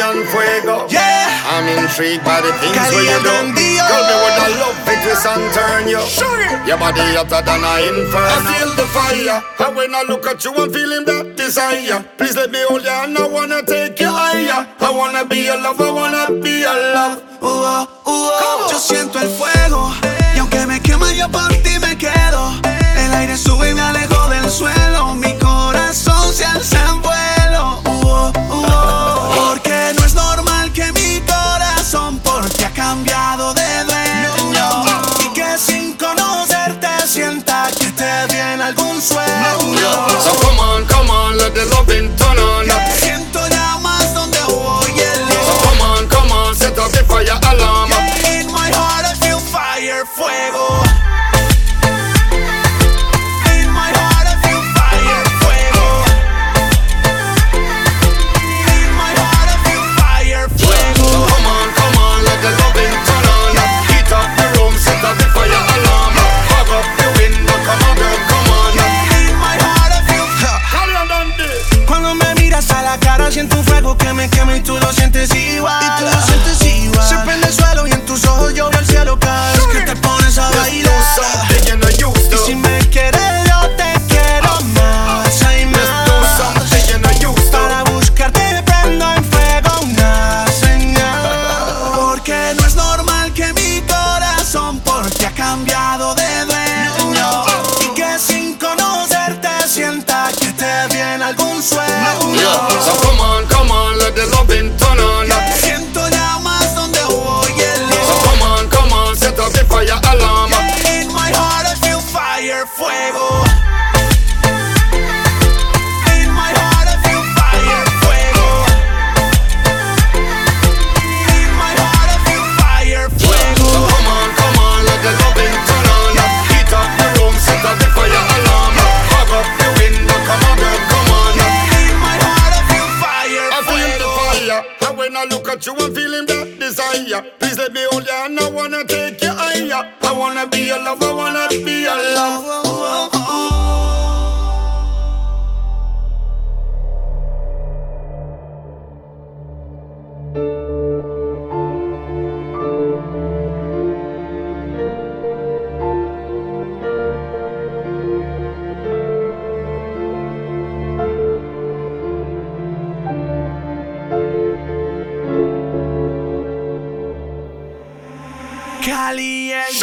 on fuego. Yeah. I'm intrigued by the things where you do. Girl, me woulda love it twist and turn you. Sure. Your body hotter than a inferno. I feel the fire. And when I look at you, I'm feeling that desire. Please let me hold you and I wanna take you higher. I wanna be your love. I wanna be your love. Uh, uh, uh. Yo siento el fuego. algún sueño. So come on, tú lo sientes igual. desire. Please let me hold you and I wanna take you higher. I wanna be your lover. Wanna be your love. Cali es